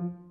you